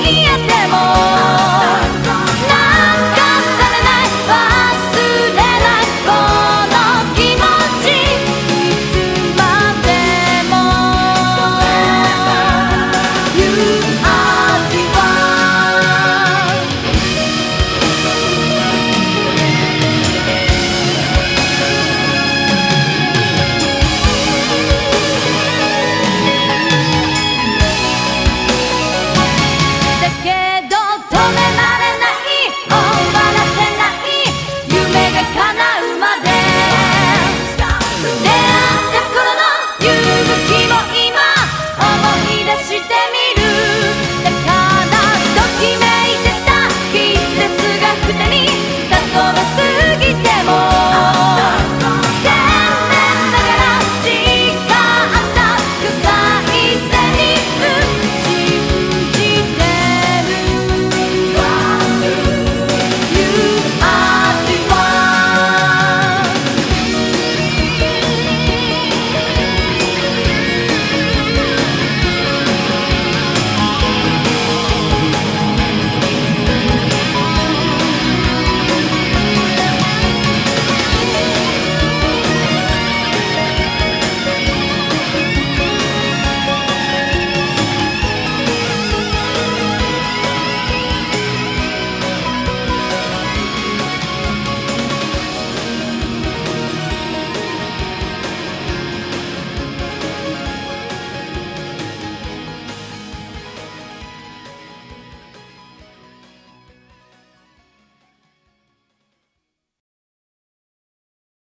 見えても